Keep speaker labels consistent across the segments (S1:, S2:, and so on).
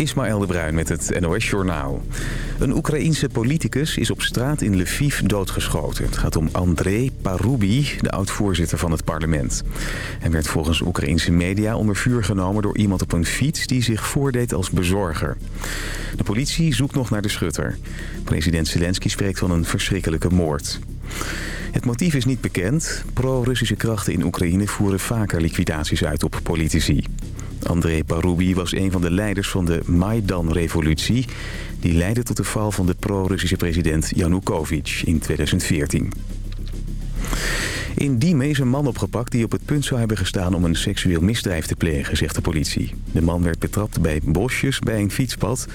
S1: Ismaël de Bruin met het NOS Journaal. Een Oekraïense politicus is op straat in Lviv doodgeschoten. Het gaat om André Parubi, de oud-voorzitter van het parlement. Hij werd volgens Oekraïense media onder vuur genomen door iemand op een fiets... die zich voordeed als bezorger. De politie zoekt nog naar de schutter. President Zelensky spreekt van een verschrikkelijke moord. Het motief is niet bekend. Pro-Russische krachten in Oekraïne voeren vaker liquidaties uit op politici. André Parubi was een van de leiders van de Maidan-revolutie... die leidde tot de val van de pro-Russische president Yanukovych in 2014. In Diemen is een man opgepakt die op het punt zou hebben gestaan om een seksueel misdrijf te plegen, zegt de politie. De man werd betrapt bij bosjes bij een fietspad.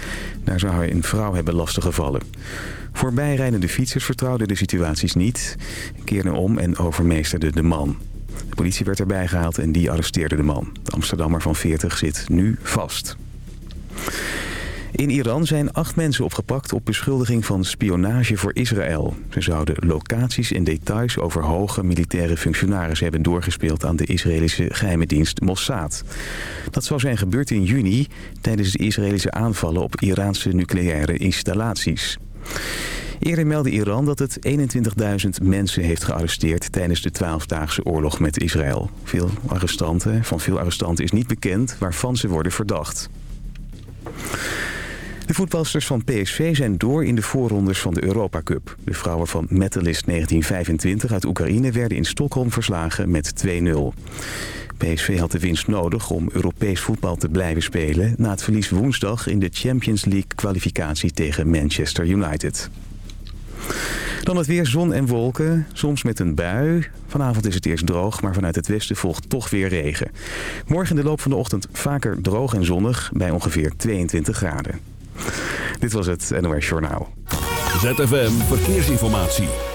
S1: Daar zou hij een vrouw hebben lastiggevallen. Voorbijrijdende fietsers vertrouwden de situaties niet, keerden om en overmeesterden de man. De politie werd erbij gehaald en die arresteerde de man. De Amsterdammer van 40 zit nu vast. In Iran zijn acht mensen opgepakt op beschuldiging van spionage voor Israël. Ze zouden locaties en details over hoge militaire functionarissen hebben doorgespeeld aan de Israëlische geheime dienst Mossad. Dat zou zijn gebeurd in juni tijdens de Israëlische aanvallen op Iraanse nucleaire installaties. Eerder meldde Iran dat het 21.000 mensen heeft gearresteerd tijdens de 12-daagse oorlog met Israël. Veel arrestanten, van veel arrestanten is niet bekend waarvan ze worden verdacht. De voetbalsters van PSV zijn door in de voorrondes van de Europa Cup. De vrouwen van Metalist 1925 uit Oekraïne werden in Stockholm verslagen met 2-0. PSV had de winst nodig om Europees voetbal te blijven spelen... na het verlies woensdag in de Champions League kwalificatie tegen Manchester United. Dan het weer zon en wolken, soms met een bui. Vanavond is het eerst droog, maar vanuit het westen volgt toch weer regen. Morgen in de loop van de ochtend vaker droog en zonnig bij ongeveer 22 graden. Dit was het NOS Journaal.
S2: ZFM Verkeersinformatie.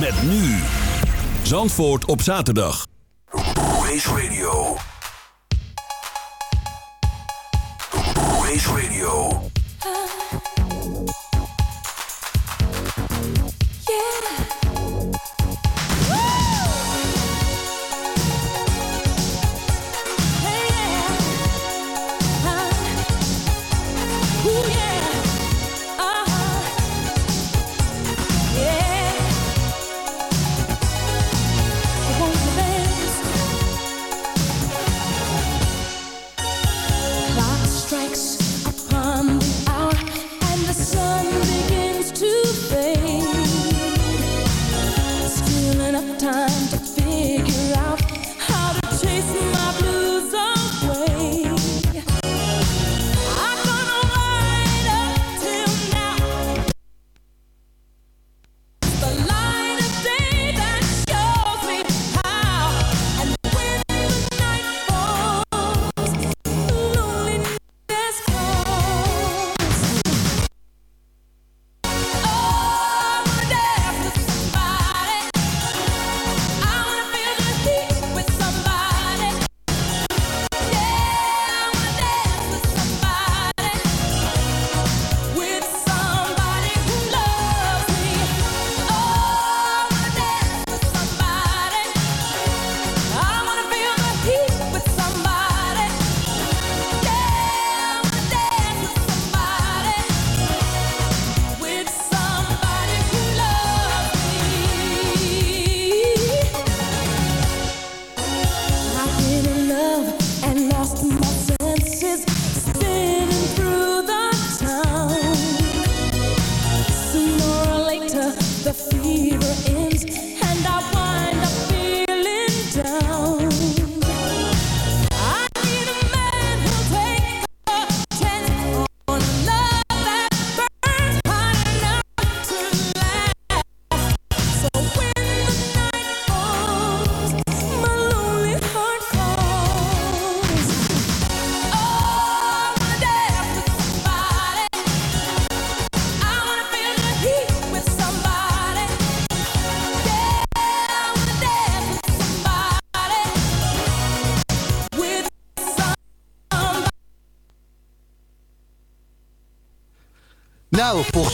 S2: Met nu. Zandvoort op zaterdag.
S3: Race Radio. Race Radio.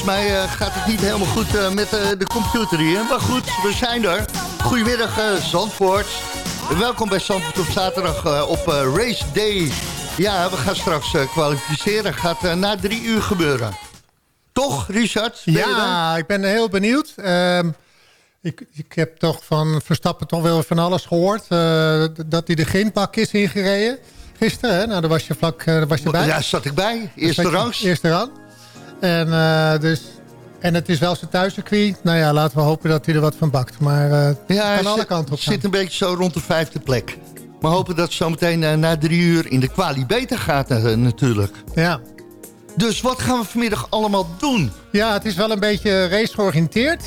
S4: Mij uh, gaat het niet helemaal goed uh, met uh, de computer hier. Maar goed, we zijn er. Goedemiddag Zandvoort. Welkom bij Zandvoort op zaterdag op Race Day. Ja, we gaan straks kwalificeren. Gaat na drie uur gebeuren. Toch, Richard?
S5: ja, ik ben heel benieuwd. Ehm, ik, ik heb toch van Verstappen toch wel van alles gehoord. dat hij de grindbak is ingereden. Gisteren, hè? Nou, daar was je vlak daar was je bij.
S4: Ja, zat ik bij. Eerste rang.
S5: Eerste rang. En, uh, dus, en het is wel zijn thuiscircuit. Nou ja, laten we hopen dat hij er wat van bakt. Maar uh, ja, kan alle kanten op
S4: gaan. zit een beetje zo rond de vijfde plek. Maar hopen dat het zometeen uh, na drie uur in de kwalie beter gaat natuurlijk.
S5: Ja.
S4: Dus wat gaan we vanmiddag allemaal doen?
S5: Ja, het is wel een beetje race georiënteerd,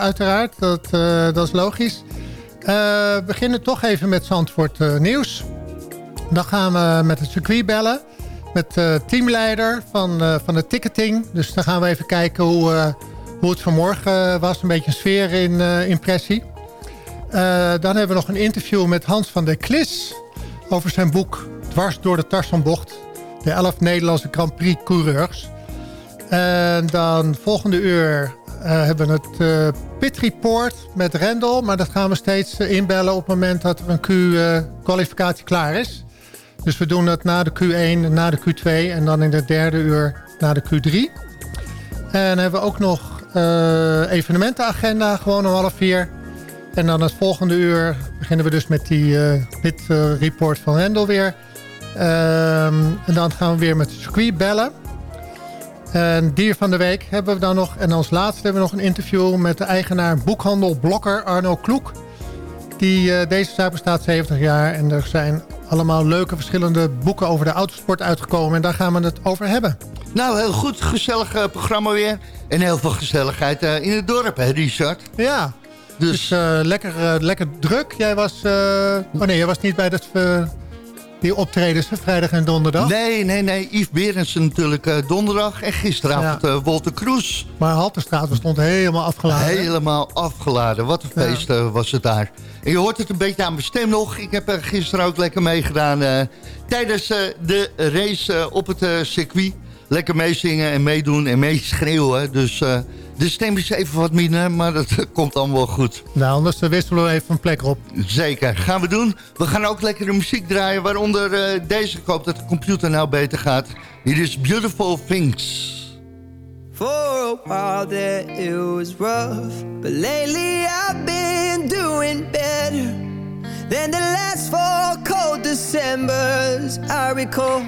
S5: uiteraard. Dat, dat is logisch. we beginnen toch even met Zandvoort nieuws. Dan gaan we met het circuit bellen met uh, teamleider van, uh, van de ticketing. Dus dan gaan we even kijken hoe, uh, hoe het vanmorgen was. Een beetje een sfeer in impressie. dan hebben we nog een interview met Hans van der Klis... over zijn boek Dwars door de Tarzanbocht. De 11 Nederlandse Grand Prix coureurs. En dan volgende uur hebben we het pit report met Rendel. Maar dat gaan we steeds inbellen op het moment dat er een Q-kwalificatie klaar is. Dus we doen dat na de Q1, na de Q2 en dan in de derde uur na de Q3. En hebben we ook nog uh, evenementenagenda, gewoon om half vier. En dan het volgende uur beginnen we dus met die uh, pit uh, report van Rendel weer. Ehm, en dan gaan we weer met circuit bellen. En dier van de week hebben we dan nog. En als laatste hebben we nog een interview met de eigenaar boekhandel Blokker Arno Kloek. Die, deze zaak bestaat 70 jaar en er zijn allemaal leuke verschillende boeken over de autosport uitgekomen. En daar gaan we het over hebben.
S4: Nou, heel goed. Gezellig uh, programma weer. En heel veel gezelligheid uh, in het dorp, hè Richard?
S5: Ja. Dus, dus uh, lekker, lekker druk. Jij was... oh nee, jij was niet bij dat die optredens vrijdag en donderdag?
S4: Nee, nee, nee. Yves Berendsen natuurlijk uh, donderdag. En gisteravond ja. uh, Wolter Kroes.
S5: Maar Halterstraat stond helemaal afgeladen.
S4: Helemaal afgeladen. Wat een feest uh, was het daar. En je hoort het een beetje aan mijn stem nog. Ik heb er gisteren ook lekker meegedaan tijdens de race op het circuit. Lekker meezingen en meedoen en meeschreeuwen. Dus de stem is even wat minder, maar dat komt allemaal goed.
S5: Nou, anders wisselen we even een plek op.
S4: Zeker, gaan we doen. We gaan ook lekkere muziek draaien, waaronder uh, deze. Ik hoop dat de computer nou beter gaat. Hier is Beautiful Things. For a while there it was rough But lately I've been doing better Than the last four cold Decembers I recall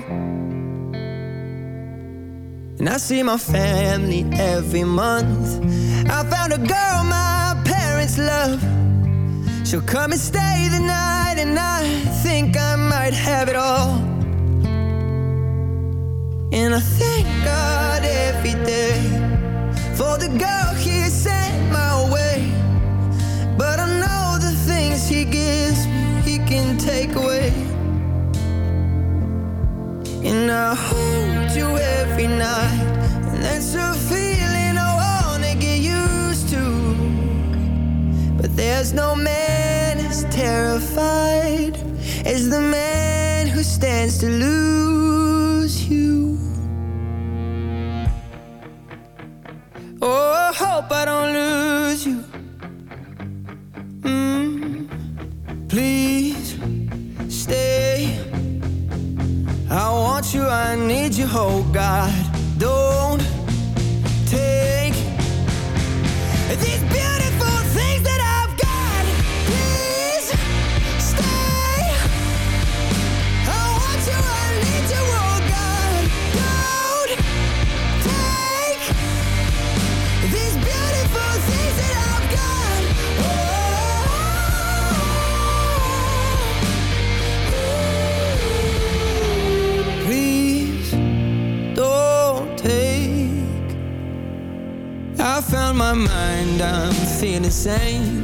S4: And I see my family every month. I found a girl my parents love. She'll come and stay the night, and I think I might have it all. And I thank God every day for the girl He sent my way. But I know the things He gives me, He can take away. And I hold you every night. And that's a feeling I wanna get used to. But there's no man as terrified As the man who stands to lose you. Oh, I hope I don't lose you. Mm, Please stay I want you, I need you, oh God. Don't take these the same.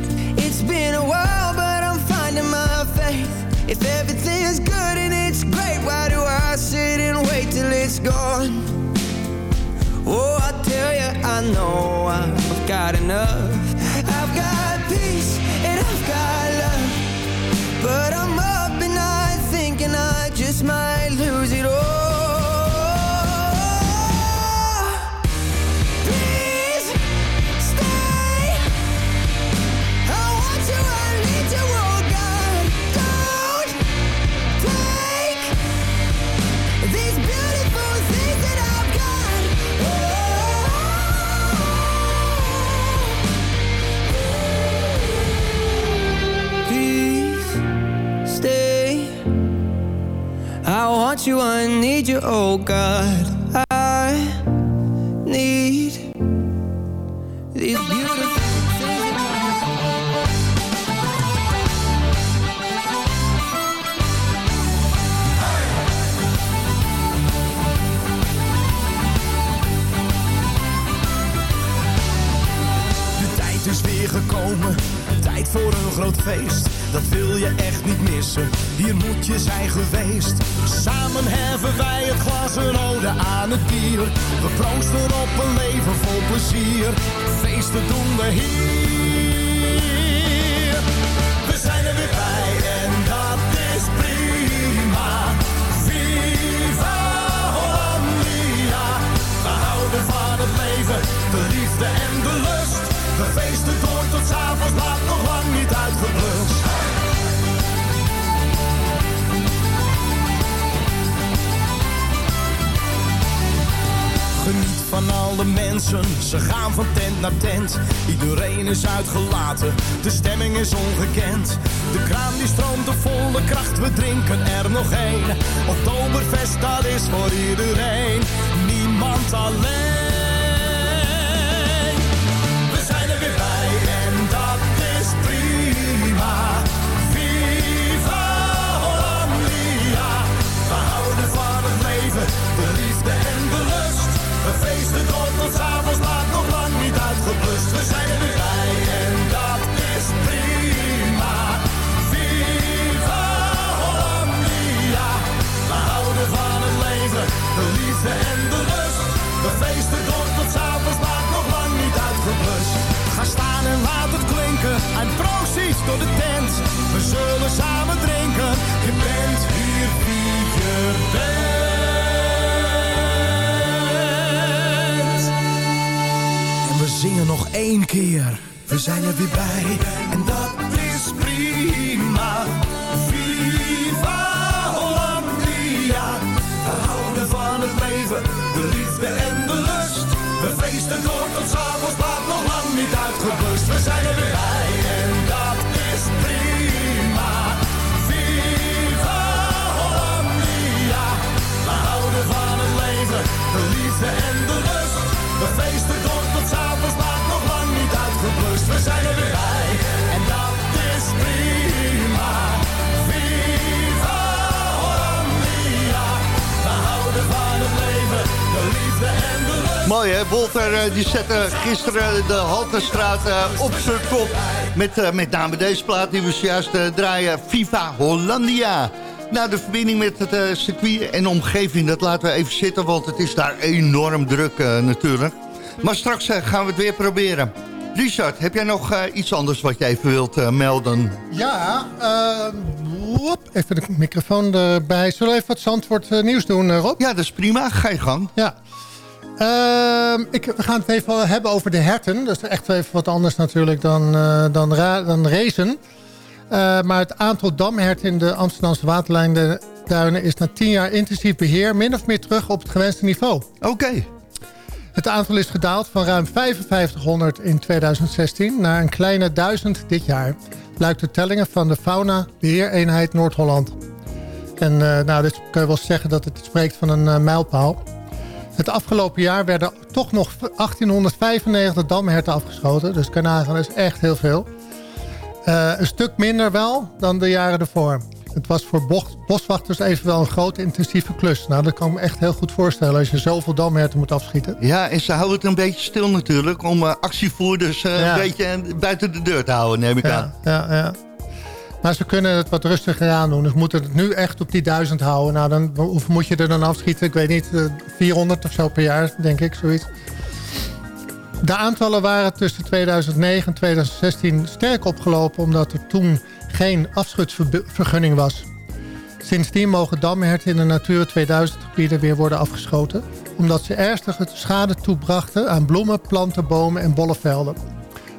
S4: God
S6: aan het bier. We proosten op een leven vol plezier, feesten doen we hier. We zijn er weer bij van alle mensen, ze gaan van tent naar tent. Iedereen is uitgelaten, de stemming is ongekend. De kraan die stroomt op volle kracht, we drinken er nog één. Oktoberfest, dat is voor iedereen, niemand alleen. Feesten door tot s'avonds laat, nog lang niet uitgeblust. We zijn er weer bij en dat is prima. Viva Hollandia, we houden van het leven, de liefde en de lust. We feesten door tot s'avonds laat, nog lang niet uitgeblust. Ga staan en laat het klinken, en proost door de tent. We zullen samen drinken, je bent hier wie je bent. Zingen nog één keer. We zijn er weer bij. En
S7: Wolter eh, die zette gisteren de Halterstraat eh, op zijn kop. Met eh, met name deze plaat die we zojuist eh, draaien, Viva Hollandia. Nou, de verbinding met het eh, circuit en de omgeving, dat laten we even zitten... want het is daar enorm druk eh, natuurlijk. Maar straks eh, gaan we het weer proberen. Richard, heb jij nog eh, iets anders wat je even wilt eh, melden?
S5: Ja, eh, even de microfoon erbij. Zullen we even wat Zandvoort eh, nieuws doen, eh, Rob?
S7: Ja, dat is prima. Ga je gang.
S5: Ja. Ehm, ik, we gaan het even hebben over de herten. Dat is echt even wat anders natuurlijk dan, eh, dan, dan racen. Eh, maar het aantal damherten in de Amsterdamse waterlijnduinen... is na tien jaar intensief beheer min of meer terug op het gewenste niveau.
S7: Oké.
S5: Het aantal is gedaald van ruim 5500 in 2016 naar een kleine 1000 dit jaar. Blijkt de tellingen van de Fauna Beheereenheid Noord-Holland. En eh, nou, dit kun je wel zeggen dat het spreekt van een mijlpaal. Het afgelopen jaar werden toch nog 1895 damherten afgeschoten. Dus kan je nagaan, dat is echt heel veel. Eh, een stuk minder wel dan de jaren ervoor. Het was voor bocht- boswachters evenwel een grote intensieve klus. Nou, dat kan ik me echt heel goed voorstellen als je zoveel damherten moet afschieten.
S7: Ja, en ze houden het een beetje stil natuurlijk... om eh, actievoerders eh,
S5: Ja.
S7: een beetje buiten de deur te houden, neem ik aan.
S5: Ja, ja. Maar ze kunnen het wat rustiger aan doen. Dus moeten het nu echt op die duizend houden. Nou, dan, hoeveel moet je er dan afschieten? Ik weet niet, eh, 400 of zo per jaar, denk ik, zoiets. De aantallen waren tussen 2009 en 2016 sterk opgelopen... omdat er toen geen afschutsvergunning was. Sindsdien mogen damherten in de Natura 2000 gebieden weer worden afgeschoten... omdat ze ernstige schade toebrachten aan bloemen, planten, bomen en bollevelden.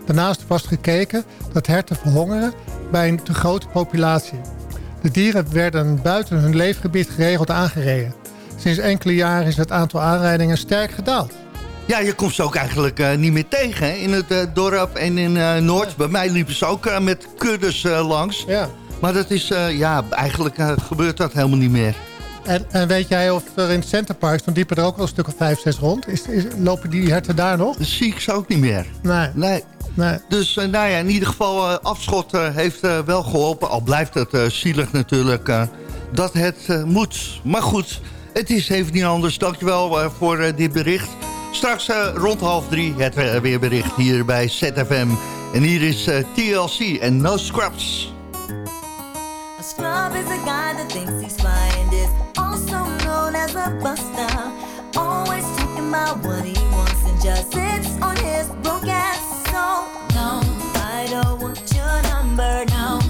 S5: Daarnaast was gekeken dat herten verhongeren bij een te grote populatie. De dieren werden buiten hun leefgebied geregeld aangereden. Sinds enkele jaren is het aantal aanrijdingen sterk gedaald.
S7: Ja, je komt ze ook eigenlijk eh, niet meer tegen in het eh, dorp en in uh, Noord. Bij mij liepen ze ook met kuddes langs.
S5: Ja.
S7: Maar dat is, ja, eigenlijk gebeurt dat helemaal niet meer.
S5: En, en, weet jij of er in het Centerpark, dan diepen er ook wel een stuk of vijf, zes rond. Is, is, lopen die herten daar nog?
S7: Dat zie ik ze ook niet meer.
S5: Nee.
S7: nee.
S5: Nee.
S7: Dus eh, nou ja, in ieder geval eh, afschot eh, heeft wel geholpen. Al blijft het zielig natuurlijk dat het moet. Maar goed, het is even niet anders. Dankjewel voor dit bericht. Straks rond half drie het weerbericht hier bij ZFM. En hier is TLC en No Scrubs.
S8: A scrub is a guy that thinks he's fine is also known as a buster. Always talking about what he wants and just sits on his broken now.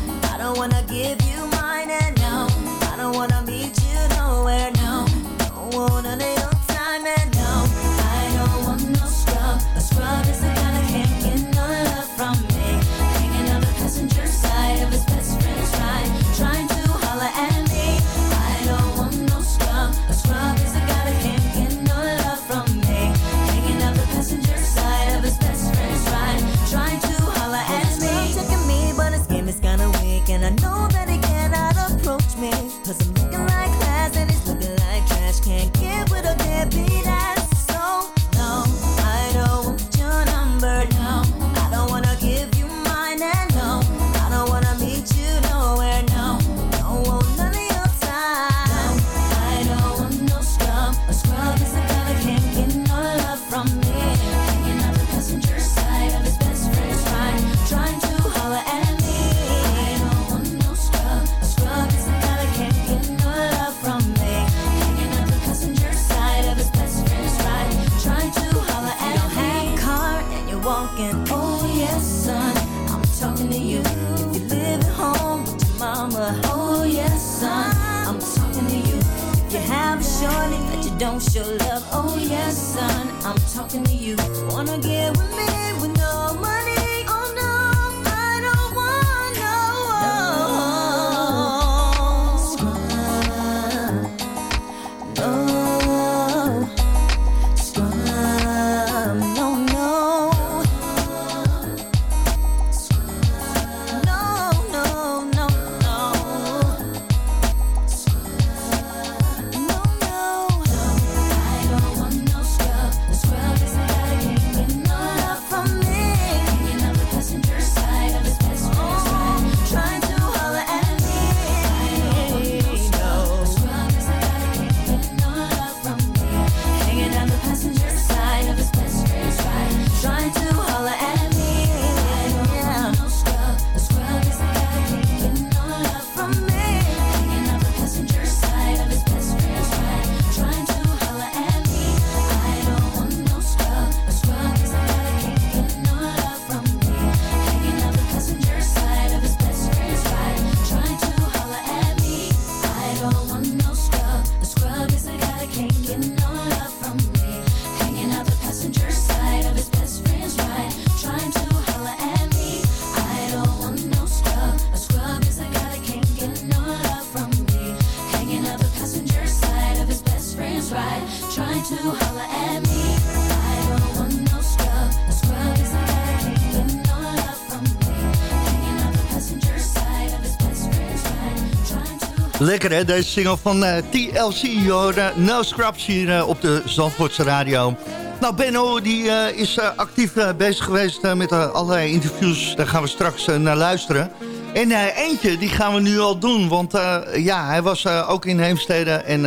S7: Lekker hè, deze single van eh, TLC, yo eh, No Scrubs hier eh, op de Zandvoortse Radio. Nou, Benno die, is actief bezig geweest met allerlei interviews. Daar gaan we straks naar luisteren. En eentje, die gaan we nu al doen. Want ja, hij was ook in Heemstede. En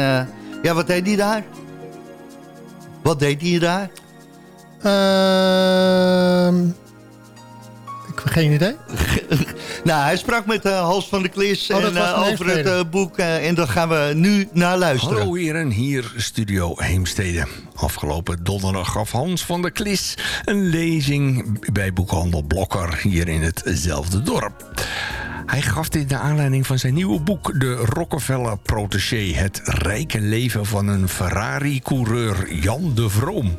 S7: ja, wat deed hij daar? Wat deed hij daar?
S5: Ehm... ik heb geen idee.
S7: Nou, hij sprak met eh, Hans van der Klis en, eh, over het eh, boek. en daar gaan we nu naar luisteren.
S9: Hallo heren, hier Studio Heemstede. Afgelopen donderdag gaf Hans van der Klis een lezing bij boekhandel Blokker hier in hetzelfde dorp. Hij gaf dit naar aanleiding van zijn nieuwe boek De Rockefeller Protégé. Het rijke leven van een Ferrari-coureur Jan de Vroom.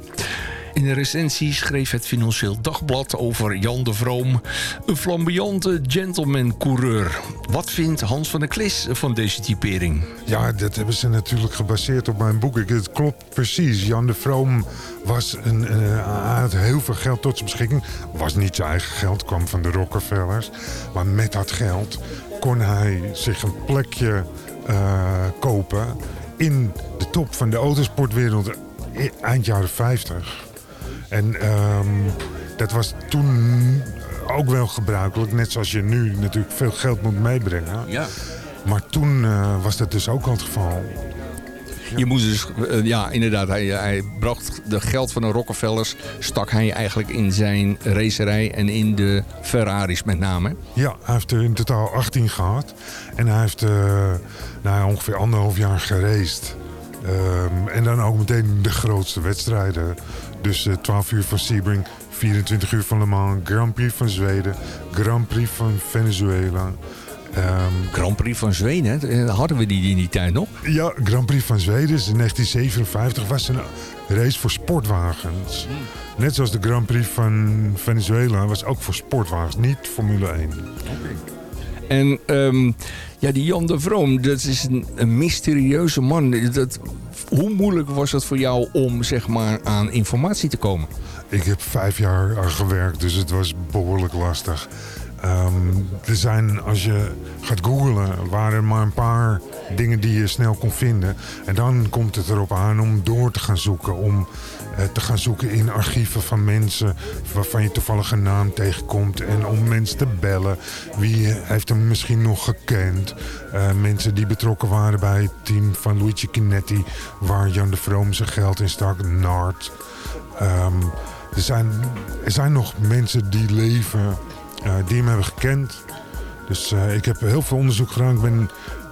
S9: In een recensie schreef het Financieel Dagblad over Jan de Vroom... een flamboyante gentleman-coureur. Wat vindt Hans van der Klis van deze typering?
S10: Ja, dat hebben ze natuurlijk gebaseerd op mijn boek. Het klopt precies. Jan de Vroom was een, uh, had heel veel geld tot zijn beschikking. Was niet zijn eigen geld, kwam van de Rockefellers. Maar met dat geld kon hij zich een plekje eh, kopen... in de top van de autosportwereld eh, eind jaren 50. En ehm, dat was toen ook wel gebruikelijk. Net zoals je nu natuurlijk veel geld moet meebrengen.
S9: Ja.
S10: Maar toen eh, was dat dus ook al het geval.
S9: Je moest dus, eh, ja inderdaad, hij, hij bracht de geld van de Rockefellers, stak hij eigenlijk in zijn racerij en in de Ferraris met name.
S10: Ja, hij heeft er in totaal 18 gehad. En hij heeft eh, nou, ongeveer anderhalf jaar gereced. Ehm, en dan ook meteen de grootste wedstrijden. Dus eh 12 uur van Sebring, 24 uur van Le Mans, Grand Prix van Zweden, Grand Prix van Venezuela. Ehm,
S9: Grand Prix van Zweden, hè? hadden we die in die tijd nog?
S10: ja, Grand Prix van Zweden is in 1957 was een race voor sportwagens. Net zoals de Grand Prix van Venezuela was ook voor sportwagens, niet Formule 1.
S9: En ehm, ja, die Jan de Vroom, dat is een, mysterieuze man. Dat, hoe moeilijk was het voor jou om zeg maar, aan informatie te komen?
S10: Ik heb vijf jaar gewerkt, dus het was behoorlijk lastig. Ehm, er zijn, als je gaat googlen, waren er maar een paar dingen die je snel kon vinden. En dan komt het erop aan om door te gaan zoeken. Om te gaan zoeken in archieven van mensen waarvan je toevallig een naam tegenkomt. En om mensen te bellen. Wie heeft hem misschien nog gekend? Eh, mensen die betrokken waren bij het team van Luigi Chinetti. Waar Jan de Vroom zijn geld in stak. Nart. Ehm, er, zijn, er zijn nog mensen die leven, eh, die hem hebben gekend. Dus eh, ik heb heel veel onderzoek gedaan. Ik ben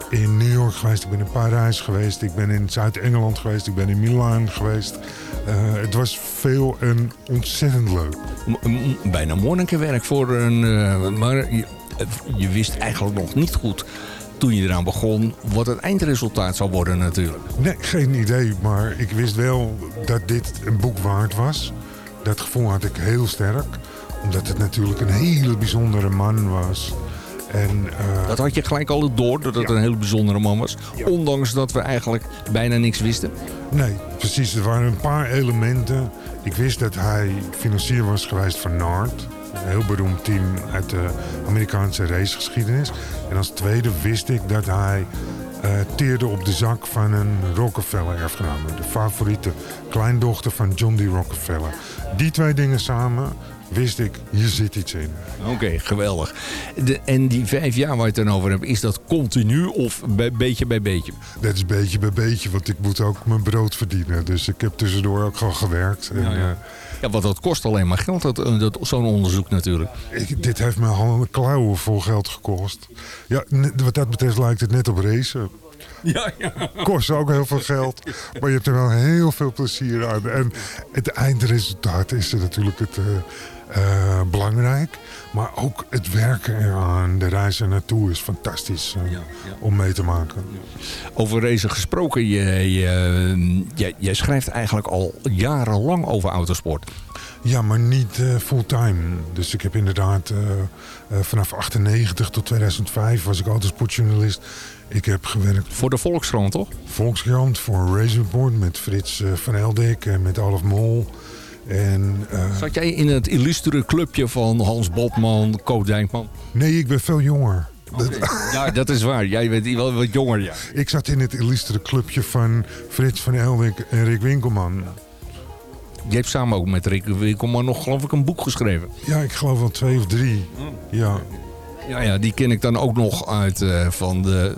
S10: in New York geweest, ik ben in Parijs geweest, ik ben in Zuid-Engeland geweest, ik ben in Milaan geweest. Eh, het was veel en ontzettend leuk.
S9: M- bijna monnikenwerk voor een... eh, maar je, je wist eigenlijk nog niet goed toen je eraan begon wat het eindresultaat zou worden natuurlijk.
S10: Nee, geen idee, maar ik wist wel dat dit een boek waard was. Dat gevoel had ik heel sterk, omdat het natuurlijk een hele bijzondere man was. En, eh,
S9: Dat had je gelijk al door, dat het
S10: Ja.
S9: een hele bijzondere man was. Ondanks dat we eigenlijk bijna niks wisten.
S10: Nee, precies. Er waren een paar elementen. Ik wist dat hij financier was geweest van NART. Een heel beroemd team uit de Amerikaanse racegeschiedenis. En als tweede wist ik dat hij eh, teerde op de zak van een Rockefeller-erfgename. De favoriete kleindochter van John D. Rockefeller. Die twee dingen samen wist ik, hier zit iets in.
S9: Oké, geweldig. De, en die vijf jaar waar je het dan over hebt, is dat continu of bij, beetje bij beetje?
S10: Dat is beetje bij beetje, want ik moet ook mijn brood verdienen. Dus ik heb tussendoor ook al gewerkt. En,
S9: Ja, ja.
S10: eh,
S9: Ja, want dat kost alleen maar geld, dat, eh, dat, zo'n onderzoek natuurlijk.
S10: Ik, dit heeft me al een klauwen vol geld gekost. Ja, wat dat betreft lijkt het net op racen.
S9: Ja, ja.
S10: Kost ook heel veel geld, maar je hebt er wel heel veel plezier aan. En het eindresultaat is er natuurlijk het, eh, eh, belangrijk. Maar ook het werken eraan, de reis er naartoe is fantastisch eh, om mee te maken.
S9: Over racen gesproken, je, je, jij- jij schrijft eigenlijk al jarenlang over autosport.
S10: Ja, maar niet eh, fulltime. Dus ik heb inderdaad vanaf 98 tot 2005 was ik autosportjournalist. Ik heb gewerkt
S9: Voor de Volkskrant, toch?
S10: Volkskrant voor Race Report met Frits van Eldik en met Alf Mol. En, eh,
S9: Zat jij in het illustere clubje van Hans Botman, Co Dijkman?
S10: nee, ik ben veel jonger.
S9: Ja, dat is waar. Jij bent wel wat jonger, ja.
S10: ik zat in het illustere clubje van Frits van Eldik en Rick Winkelman.
S9: Je hebt samen ook met Rick Winkelman nog, geloof ik, een boek geschreven.
S10: Ja, ik geloof wel twee of drie. Ja,
S9: Ja, ja, die ken ik dan ook nog uit eh, van de,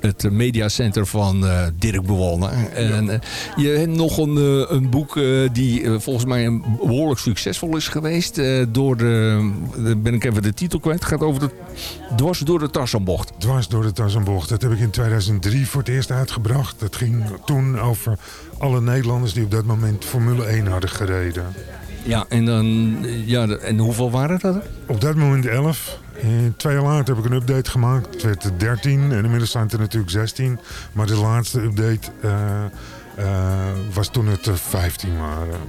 S9: het mediacenter van eh, Dirk Bewalner. En eh, je hebt nog een, een boek die volgens mij een behoorlijk succesvol is geweest. door de, de- ben ik even de titel kwijt. Het gaat over de dwars door de Tarzanbocht.
S10: dwars door de Tarzanbocht. Dat heb ik in 2003 voor het eerst uitgebracht. Dat ging toen over alle Nederlanders die op dat moment Formule 1 hadden gereden.
S9: Ja, en dan, ja, en hoeveel waren dat? er?
S10: Op dat moment 11. Eh, twee jaar later heb ik een update gemaakt. Het werd er 13 en inmiddels zijn het er natuurlijk 16. Maar de laatste update eh, eh, was toen het er 15 waren.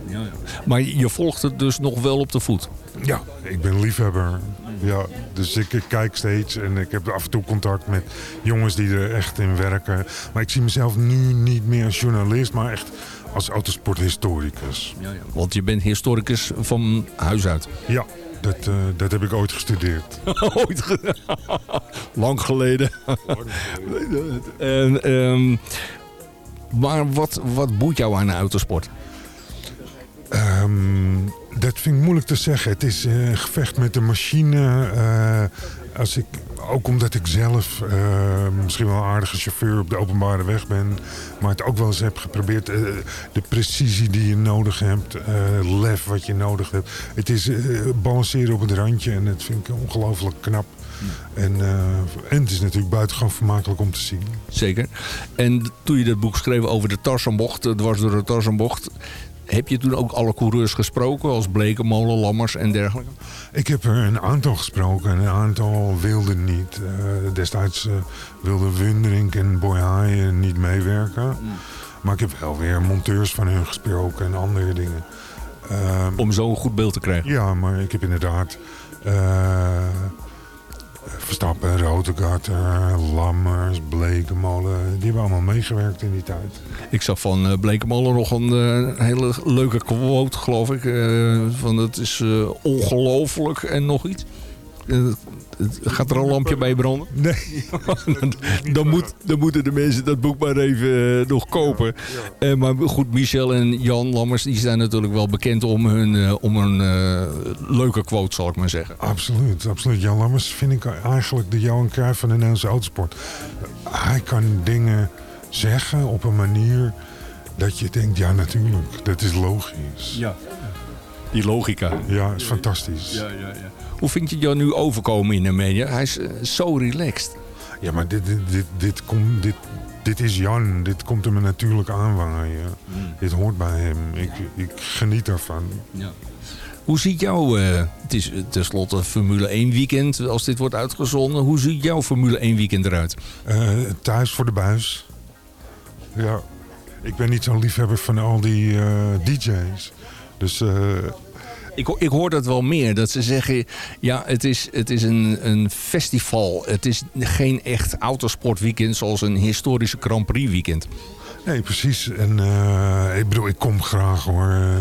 S9: Maar je volgt het dus nog wel op de voet.
S10: Ja, ik ben liefhebber. Ja, dus ik, ik kijk steeds en ik heb af en toe contact met jongens die er echt in werken. Maar ik zie mezelf nu niet meer als journalist, maar echt als autosporthistoricus.
S9: Want je bent historicus van huis uit.
S10: Ja, dat, eh, dat heb ik ooit gestudeerd.
S9: Ooit. Lang geleden. en, ehm, Maar wat, wat boeit jou aan de autosport?
S10: Ehm, dat vind ik moeilijk te zeggen. Het is eh, gevecht met de machine. eh, ik, ook omdat ik zelf eh, misschien wel een aardige chauffeur op de openbare weg ben. Maar het ook wel eens heb geprobeerd. eh, de precisie die je nodig hebt. eh, lef wat je nodig hebt. Het is balanceren op het randje. En dat vind ik ongelooflijk knap. En, en het is natuurlijk buitengewoon vermakelijk om te zien.
S9: Zeker. En toen je dat boek schreef over de Tarzanbocht, dwars door de Tarzanbocht... heb je toen ook alle coureurs gesproken, als Blekenmolen, Lammers en dergelijke?
S10: Ik heb er een aantal gesproken en een aantal wilden niet. Eh, destijds eh, wilden Wunderink en Boy Haaien niet meewerken. Maar ik heb wel weer monteurs van hun gesproken en andere dingen. Ehm,
S9: Om zo een goed beeld te krijgen.
S10: ja, maar ik heb inderdaad... eh, Verstappen, Rotegaard, Lammers, Blekemolen... die hebben allemaal meegewerkt in die tijd.
S9: Ik zag van eh, Blekenmolen nog een eh, hele leuke quote, geloof ik. eh, van het is ongelooflijk en nog iets. Eh, gaat er een lampje bij branden?
S10: Nee.
S9: dan, moet, dan moeten de mensen dat boek maar even eh, nog kopen. Eh, maar goed, Michel en Jan Lammers die zijn natuurlijk wel bekend om hun, om een leuke quote, zal ik maar zeggen.
S10: Absoluut, absoluut. Jan Lammers vind ik eigenlijk de Johan Cruijff van de Nederlandse autosport. Hij kan dingen zeggen op een manier dat je denkt, ja natuurlijk, dat is logisch.
S9: Ja. Die logica.
S10: Ja, is fantastisch.
S9: Ja, ja, ja. Hoe vind je jou nu overkomen in de media? Hij is eh, zo relaxed.
S10: Ja, maar dit, dit, dit, dit, komt- dit, dit is Jan. Dit komt me natuurlijk aanwaaien. Dit hoort bij hem. Ik, ik geniet ervan.
S9: Hoe ziet jouw, eh, het is eh, tenslotte Formule 1 weekend als dit wordt uitgezonden. Hoe ziet jouw Formule 1 weekend eruit?
S10: Thuis voor de buis. Ja, ik ben niet zo'n liefhebber van al die DJ's. Dus
S9: Ik, ik hoor dat wel meer. Dat ze zeggen, ja, het is, het is een, een festival. Het is geen echt autosportweekend zoals een historische Grand Prix weekend.
S10: Nee, precies. En eh, ik bedoel, ik kom graag hoor. eh,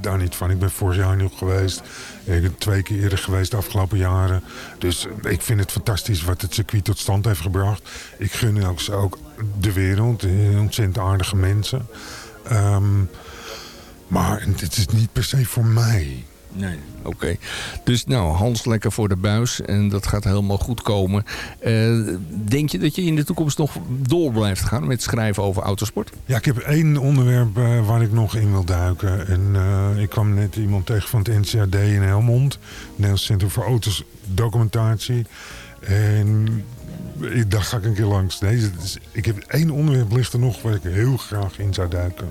S10: daar niet van. Ik ben vorig jaar nog geweest. Ik ben twee keer eerder geweest de afgelopen jaren. Dus eh, ik vind het fantastisch wat het circuit tot stand heeft gebracht. Ik gun ook, ook de wereld. Ontzettend aardige mensen. Ehm, maar het is niet per se voor mij.
S9: Nee. Oké. Dus nou, Hans lekker voor de buis. En dat gaat helemaal goed komen. Eh, denk je dat je in de toekomst nog door blijft gaan met schrijven over autosport?
S10: Ja, ik heb één onderwerp eh, waar ik nog in wil duiken. En eh, ik kwam net iemand tegen van het NCAD in Helmond. Nederlands Centrum voor Auto's Documentatie. En daar ga ik een keer langs. Deze, dus ik heb één onderwerp ligt er nog waar ik heel graag in zou duiken.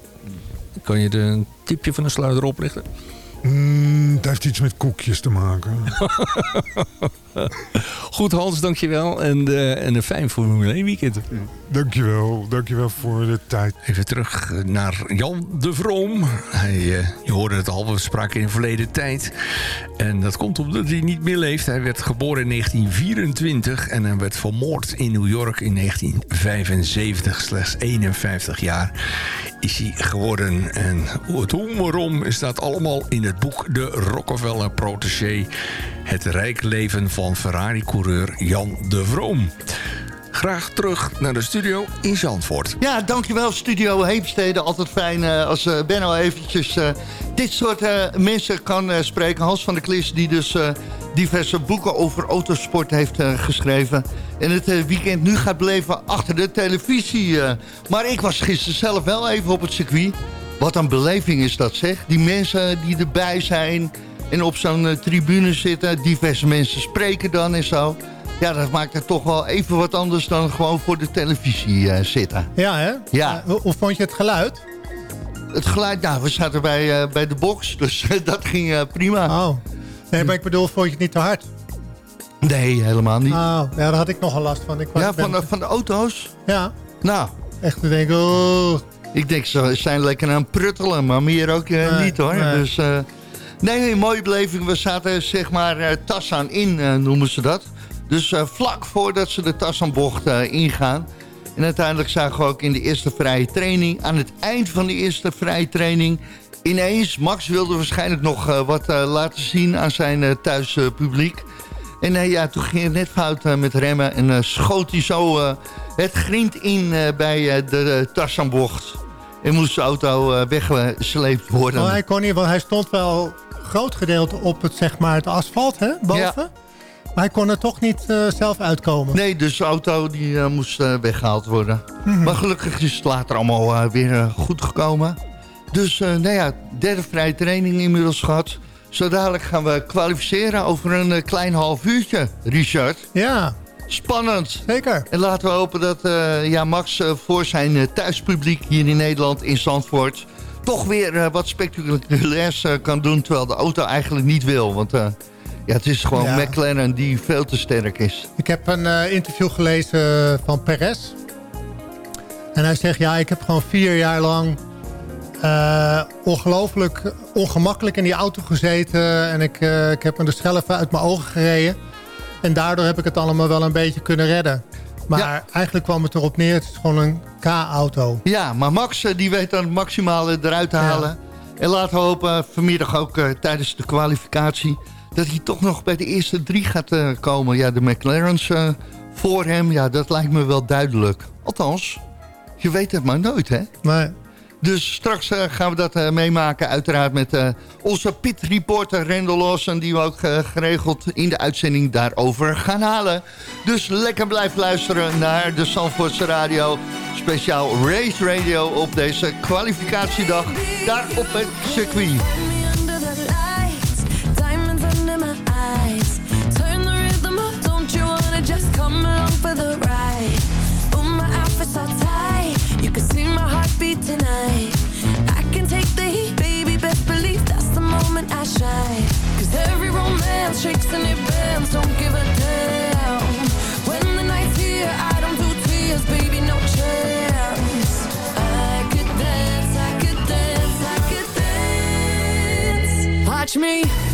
S9: Kan je er een tipje van de sluiter oplichten?
S10: Mm, het heeft iets met koekjes te maken.
S9: Goed Hans, dankjewel. En, eh, en een fijn Formule 1 weekend.
S10: Dankjewel, dankjewel voor de tijd.
S9: Even terug naar Jan de Vroom. Hij, eh, je hoorde het al, we spraken in verleden tijd. En dat komt omdat hij niet meer leeft. Hij werd geboren in 1924 en hij werd vermoord in New York in 1975. Slechts 51 jaar is hij geworden. En hoe het hoe waarom staat allemaal in het boek De Rockefeller Protégé. Het rijk leven van Ferrari-coureur Jan de Vroom. Graag terug naar de studio in Zandvoort.
S7: Ja, dankjewel Studio Heemstede. Altijd fijn eh, als eh, Benno eventjes eh, dit soort mensen kan spreken. Hans van der Klis die dus diverse boeken over autosport heeft geschreven. En het weekend nu gaat beleven achter de televisie. maar ik was gisteren zelf wel even op het circuit. Wat een beleving is dat zeg. Die mensen die erbij zijn en op zo'n eh, tribune zitten. Diverse mensen spreken dan en zo. Ja, dat maakt het toch wel even wat anders dan gewoon voor de televisie eh, zitten.
S5: Ja, hè?
S7: Ja.
S5: Eh, hoe, hoe vond je het geluid?
S7: Het geluid, nou, we zaten bij, bij de box, dus dat ging prima.
S5: Oh. Nee, maar ik bedoel, vond je het niet te hard?
S7: Nee, helemaal niet.
S5: Oh, ja, daar had ik nogal last van. Ik was,
S7: ja,
S5: ben-
S7: van de, van de auto's?
S5: Ja.
S7: Nou.
S5: Echt te denken, oh.
S7: Ik denk, ze zijn lekker aan het pruttelen, maar meer ook eh,
S5: Nee,
S7: niet hoor.
S5: nee.
S7: Dus, eh, nee, mooie beleving. We zaten zeg maar eh, tas aan in, noemen ze dat. Dus vlak voordat ze de tas aan bocht ingaan. En uiteindelijk zagen we ook in de eerste vrije training... aan het eind van de eerste vrije training... ineens, Max wilde waarschijnlijk nog wat laten zien aan zijn thuispubliek. En ja, toen ging het net fout met remmen en schoot hij zo... eh,
S4: het grind in eh, bij eh, de uh, Tarzanbocht. En moest de auto weggesleept worden.
S5: Oh, hij kon niet, want hij stond wel groot gedeelte op het, zeg maar, het asfalt, hè, boven. Ja. Maar hij kon er toch niet uh, zelf uitkomen.
S4: Nee, dus de auto die, uh, moest uh, weggehaald worden. Mm -hmm. Maar gelukkig is het later allemaal weer goed gekomen. Dus nou ja, derde vrije training inmiddels gehad. Zo dadelijk gaan we kwalificeren over een klein half uurtje, Richard.
S5: Ja.
S4: Spannend.
S5: Zeker.
S4: En laten we hopen dat ja, Max voor zijn thuispubliek hier in Nederland, in Zandvoort... toch weer wat spectaculairs kan doen, terwijl de auto eigenlijk niet wil. Want ja, het is gewoon ja. McLaren die veel te sterk is.
S5: Ik heb een interview gelezen van Perez. En hij zegt, ja, ik heb gewoon vier jaar lang... Uh, ongelooflijk ongemakkelijk in die auto gezeten. En ik, uh, ik heb me de schelven uit mijn ogen gereden. En daardoor heb ik het allemaal wel een beetje kunnen redden. Maar ja. eigenlijk kwam het erop neer, het is gewoon een K-auto.
S4: Ja, maar Max die weet dan het maximale eruit te halen. Ja. En laten we hopen vanmiddag ook tijdens de kwalificatie dat hij toch nog bij de eerste drie gaat uh, komen. Ja, de McLaren's uh, voor hem, ja, dat lijkt me wel duidelijk. Althans, je weet het maar nooit, hè?
S5: Nee.
S4: Dus straks uh, gaan we dat meemaken, uiteraard met onze pit-reporter Rendel Lawson... die we ook geregeld in de uitzending daarover gaan halen. Dus lekker blijf luisteren naar de Zandvoortse Radio... speciaal Race Radio op deze kwalificatiedag daar op het circuit. Shakes and it bends. Don't give a damn. When the night's here, I don't do tears, baby. No chance. I could dance, I could dance, I could dance. Watch me.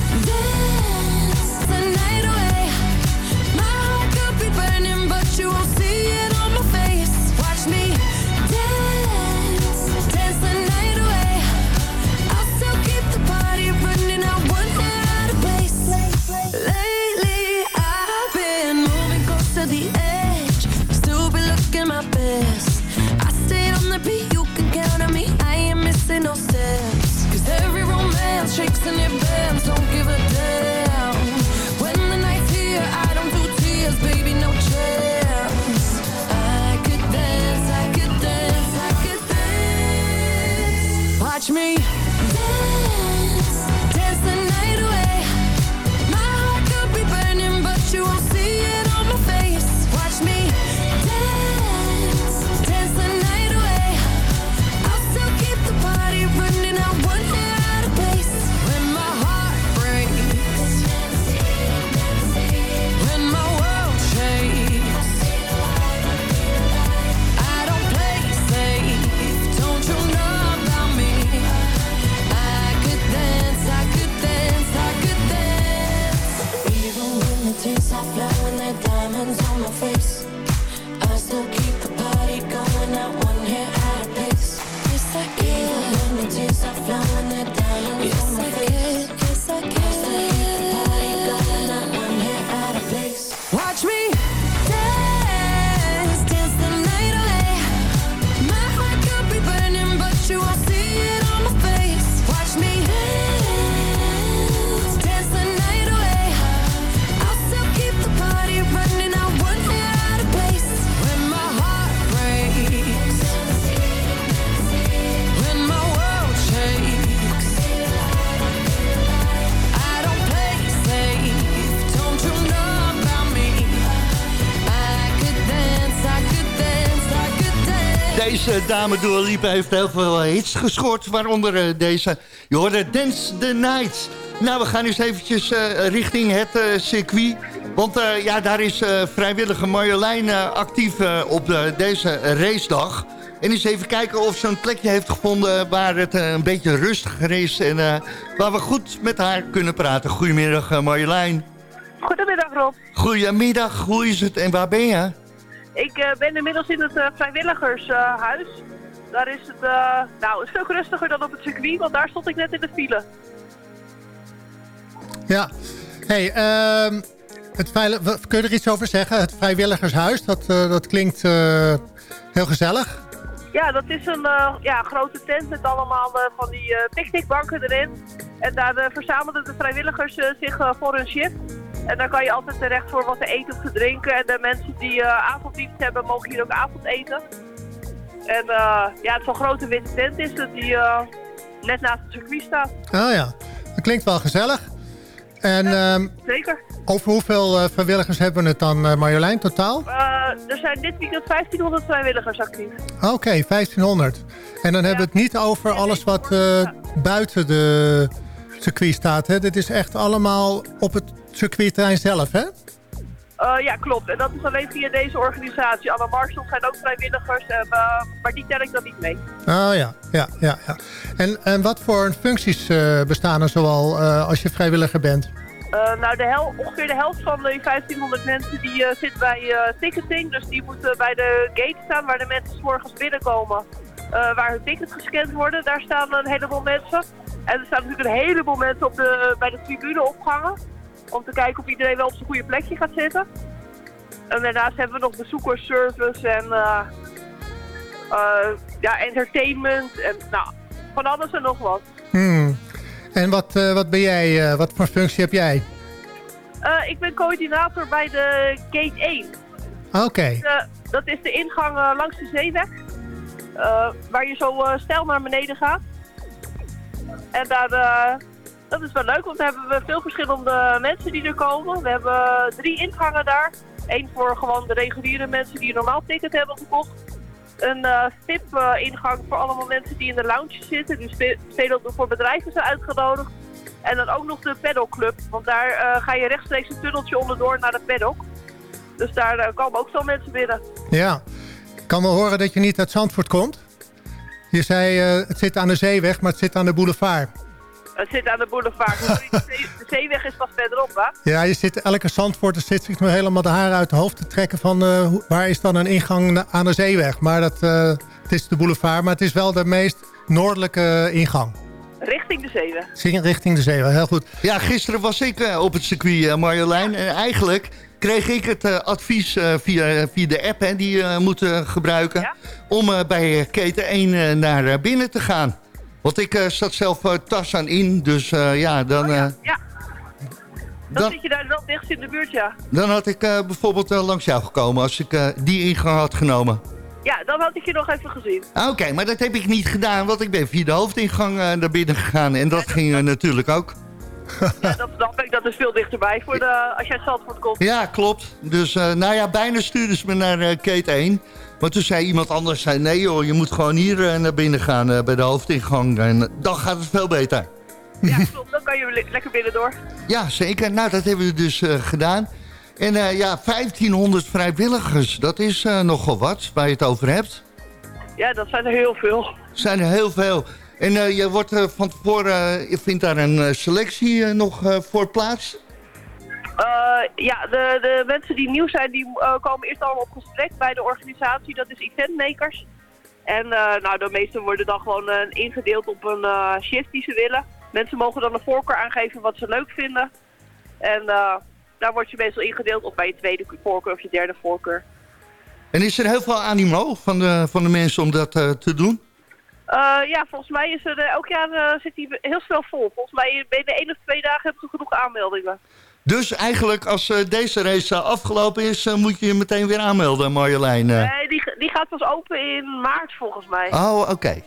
S4: Me dame Dua Lipa heeft heel veel eh, hits gescoord, waaronder uh, deze. Je hoorde Dance the Night. Nou, we gaan eens eventjes uh, richting het uh, circuit. Want uh, ja, daar is vrijwillige Marjolein actief op de, deze racedag. En eens even kijken of ze een plekje heeft gevonden waar het een beetje rustiger is. En waar we goed met haar kunnen praten. Goedemiddag Marjolein.
S11: Goedemiddag Rob.
S4: Goedemiddag, hoe is het en waar ben je?
S11: Ik uh, ben inmiddels in het uh, vrijwilligershuis. daar is het uh, nou, een stuk rustiger dan op het circuit, want daar stond ik net in de file.
S5: Ja, hey, ehm, het kun je er iets over zeggen? Het vrijwilligershuis, dat, eh, dat klinkt eh, heel gezellig.
S11: Ja, dat is een eh, ja, grote tent met allemaal eh, van die eh picknickbanken erin. En daar eh, verzamelen de vrijwilligers eh, zich eh, voor hun shift. En daar kan je altijd terecht voor wat te eten of te drinken. En de mensen die eh, avonddienst hebben, mogen hier ook avondeten. En eh, ja, het is een grote witte tent is het, die eh, net naast het circuit staat.
S5: Oh ja, dat klinkt wel gezellig. En ehm,
S11: Zeker.
S5: over hoeveel vrijwilligers hebben we het dan, Marjolein, totaal?
S11: Er zijn dit weekend 1500 vrijwilligers actief.
S5: Oké, 1500. En dan hebben we het niet over alles wat buiten de circuit staat. Hè? Dit is echt allemaal op het circuitterrein zelf, hè?
S11: Eh, ja, klopt. En dat is alleen via deze organisatie. Alle marshals zijn ook vrijwilligers, en, eh, maar die tel ik dan niet mee.
S5: Oh ja, ja, ja. ja. En, en wat voor functies eh, bestaan er zoal als je vrijwilliger bent?
S11: Nou, de hel ongeveer de helft van de 1500 mensen die zit bij ticketing. Dus die moeten bij de gate staan waar de mensen 's morgens binnenkomen. waar hun tickets gescand worden. Daar staan een heleboel mensen. En er staan natuurlijk een heleboel mensen op de, bij de tribune opgehangen. Om te kijken of iedereen wel op zijn goede plekje gaat zitten. En daarnaast hebben we nog bezoekersservice en eh, eh, ja, entertainment. En nou, van alles en nog wat.
S5: Hmm. En wat, eh, wat ben jij, wat voor functie heb jij?
S11: Ik ben coördinator bij de Gate 1.
S5: Oké,
S11: Eh, dat is de ingang langs de zeeweg. Waar je zo stijl naar beneden gaat. En daar, dat is wel leuk, want hebben we veel verschillende mensen die er komen. We hebben drie ingangen daar. Eén voor gewoon de reguliere mensen die een normaal ticket hebben gekocht. Een eh VIP-ingang voor allemaal mensen die in de lounge zitten. Dus ve- veel voor bedrijven zijn uitgenodigd. En dan ook nog de pedalclub. Want daar eh, ga je rechtstreeks een tunneltje onderdoor naar de paddock. Dus daar eh, komen ook veel mensen binnen.
S5: ja. Ik kan wel horen dat je niet uit Zandvoort komt. Je zei, het zit aan de zeeweg, maar het zit aan de boulevard.
S11: Het zit aan de boulevard. De, zee- de zeeweg is pas verderop, hè?
S5: Ja, je zit, elke Zandvoorter zit zich nu helemaal de haren uit de hoofd te trekken van... eh, waar is dan een ingang aan de zeeweg? Maar dat, eh, het is de boulevard, maar het is wel de meest noordelijke ingang.
S11: Richting de zeeweg.
S5: Richting de zeeweg, heel goed.
S7: Ja, gisteren was ik eh, op het circuit, eh, Marjolein. En eigenlijk kreeg ik het eh, advies eh, via, via de app hè, die je moet eh, gebruiken... om eh, bij eh, keten 1 eh, naar eh, binnen te gaan. Want ik eh, zat zelf eh, tas aan in, dus eh, ja, dan, eh,
S11: Ja. Dan,
S7: Dan-
S11: zit je daar wel dichtst in de buurt, ja.
S7: dan had ik bijvoorbeeld eh, langs jou gekomen... als ik eh, die ingang had genomen.
S11: Ja, dan had ik je nog even gezien.
S7: Ah, Oké, maar dat heb ik niet gedaan, want ik ben via de hoofdingang naar binnen gegaan. En dat ging natuurlijk ook.
S11: Ja, dat snap ik. Dat is veel dichterbij voor de, als jij Zandvoort komt.
S7: Ja, klopt. Dus nou ja, bijna stuurden ze me naar Kate 1. Maar toen zei iemand anders, zei, nee joh, je moet gewoon hier eh, naar binnen gaan eh, bij de hoofdingang. En dan gaat het veel beter.
S11: Ja, klopt. Dan kan je le- lekker binnen door.
S7: Ja, zeker. Nou, dat hebben we dus eh, gedaan. En eh, ja, 1500 vrijwilligers, dat is eh, nogal wat waar je het over hebt.
S11: Ja, dat zijn er heel veel.
S7: zijn er heel veel. En eh, je wordt eh, van tevoren, eh, je vindt daar een eh, selectie eh, nog eh, voor plaats.
S11: Eh, ja, de, de mensen die nieuw zijn, die eh, komen eerst allemaal op gesprek bij de organisatie. Dat is Eventmakers. En eh, nou, de meesten worden dan gewoon ingedeeld op een shift die ze willen. Mensen mogen dan een voorkeur aangeven wat ze leuk vinden. En daar word je meestal ingedeeld of bij je tweede voorkeur of je derde voorkeur.
S7: En is er heel veel animo van de, van de mensen om dat te doen?
S11: Ja, volgens mij is er elk jaar zit hij heel snel vol. Volgens mij binnen één of twee dagen hebben ze genoeg aanmeldingen.
S7: Dus eigenlijk als eh, deze race eh, afgelopen is, eh, moet je je meteen weer aanmelden, Marjolein. eh.
S11: Nee, die, die gaat pas open in maart volgens mij.
S7: Oh, oké.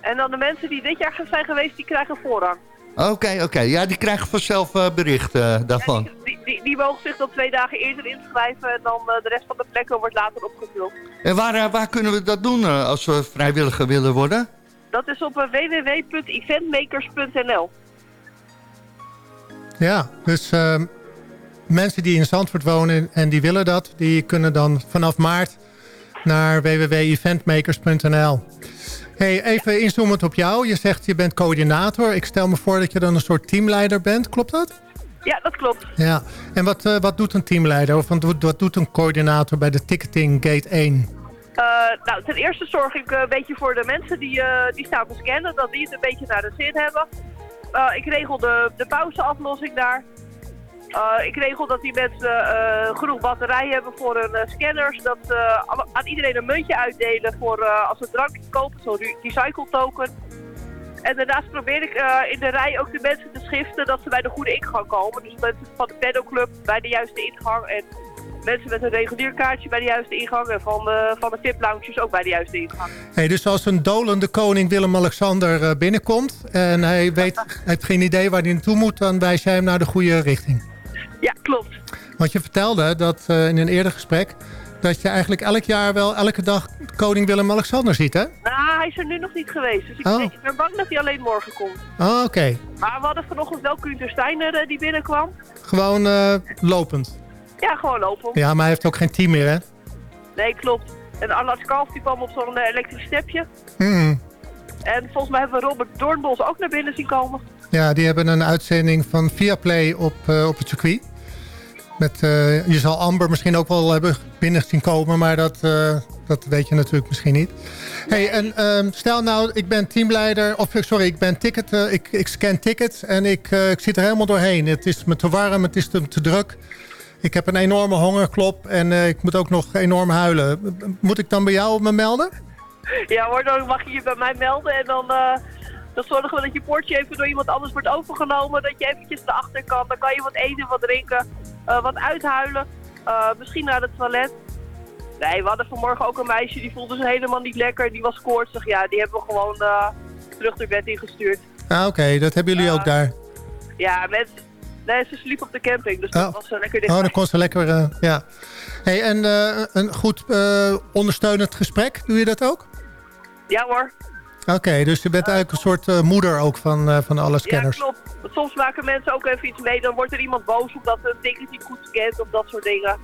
S11: En dan de mensen die dit jaar zijn geweest, die krijgen voorrang.
S7: Oké, oké. Ja, die krijgen vanzelf eh, bericht eh, daarvan.
S11: Die, die, die mogen zich dan twee dagen eerder inschrijven en dan eh, de rest van de plekken wordt later opgevuld.
S7: En waar, waar kunnen we dat doen eh, als we vrijwilliger willen worden?
S11: Dat is op www.eventmakers.nl.
S5: Ja, dus ehm, mensen die in Zandvoort wonen en die willen dat... die kunnen dan vanaf maart naar www.eventmakers.nl. Hey, even inzoomend op jou. Je zegt je bent coördinator. Ik stel me voor dat je dan een soort teamleider bent. Klopt dat?
S11: Ja, dat klopt.
S5: Ja. En wat, eh, wat doet een teamleider? Of wat, doet een coördinator bij de ticketing gate 1?
S11: Eh, nou, ten eerste zorg ik een beetje voor de mensen die, eh, die staan te scannen, dat die het een beetje naar de zin hebben. Ik regel de, de pauzeaflossing daar. Eh, ik regel dat die mensen eh, genoeg batterij hebben voor hun eh, scanners. Dat ze aan iedereen een muntje uitdelen voor eh, als ze drank kopen, zo'n re- recycle token. En daarnaast probeer ik eh, in de rij ook de mensen te schiften dat ze bij de goede ingang komen. Dus mensen van de pedoclub bij de juiste ingang en mensen met een regulier kaartje bij de juiste ingang. En van de, van de VIP-lounges ook bij de juiste ingang.
S5: Hey, dus als een dolende koning Willem-Alexander eh, binnenkomt... en hij weet, hij heeft geen idee waar hij naartoe moet... dan wijs jij hem naar de goede richting.
S11: Ja, klopt.
S5: Want je vertelde dat eh, in een eerder gesprek... dat je eigenlijk elk jaar wel elke dag koning Willem-Alexander ziet, hè?
S11: Nou, hij is er nu nog niet geweest. Dus ik,
S5: Oh.
S11: ik ben bang dat hij alleen morgen komt.
S5: Oh, oké.
S11: Maar we hadden vanochtend wel Gunther Steiner eh, die binnenkwam.
S5: Gewoon eh, lopend.
S11: Ja, gewoon lopen.
S5: Ja, maar hij heeft ook geen team meer, hè?
S11: Nee, klopt. En Arnold Kalf die kwam op zo'n elektrisch stepje.
S5: Hmm.
S11: En volgens mij hebben we Robert Doornbos ook naar binnen zien komen.
S5: Ja, die hebben een uitzending van Viaplay op, op het circuit. Met, eh, je zal Amber misschien ook wel hebben binnen zien komen, maar dat, eh, dat weet je natuurlijk misschien niet. Hey, en ehm, stel nou, ik ben teamleider, of sorry, ik ben ticket, eh, ik, ik scan tickets en ik, ik zit er helemaal doorheen. Het is me te warm, het is te, te druk. Ik heb een enorme hongerklop en ik moet ook nog enorm huilen. Moet ik dan bij jou me melden?
S11: Ja hoor, dan mag je je bij mij melden en dan, dan zorgen we dat je poortje even door iemand anders wordt overgenomen. Dat je eventjes erachter kan. Dan kan je wat eten, wat drinken, eh, wat uithuilen. Eh, misschien naar het toilet. Nee, we hadden vanmorgen ook een meisje die voelde zich helemaal niet lekker. Die was koortsig. Ja, die hebben we gewoon eh, terug de bed ingestuurd.
S5: Ah, Oké, dat hebben jullie ook daar.
S11: Ja, met... Nee, ze sliep op de camping, dus dat
S5: Oh.
S11: was eh, lekker
S5: Oh,
S11: dichtbij.
S5: dan kon ze lekker, ja. Hey, en een goed ondersteunend gesprek, doe je dat ook?
S11: Ja hoor.
S5: Oké, dus je bent eigenlijk een soort eh, moeder ook van, eh, van alle
S11: Ja,
S5: scanners.
S11: klopt. Want soms maken mensen ook even iets mee. Dan wordt er iemand boos omdat een ticket niet goed scant of dat soort dingen.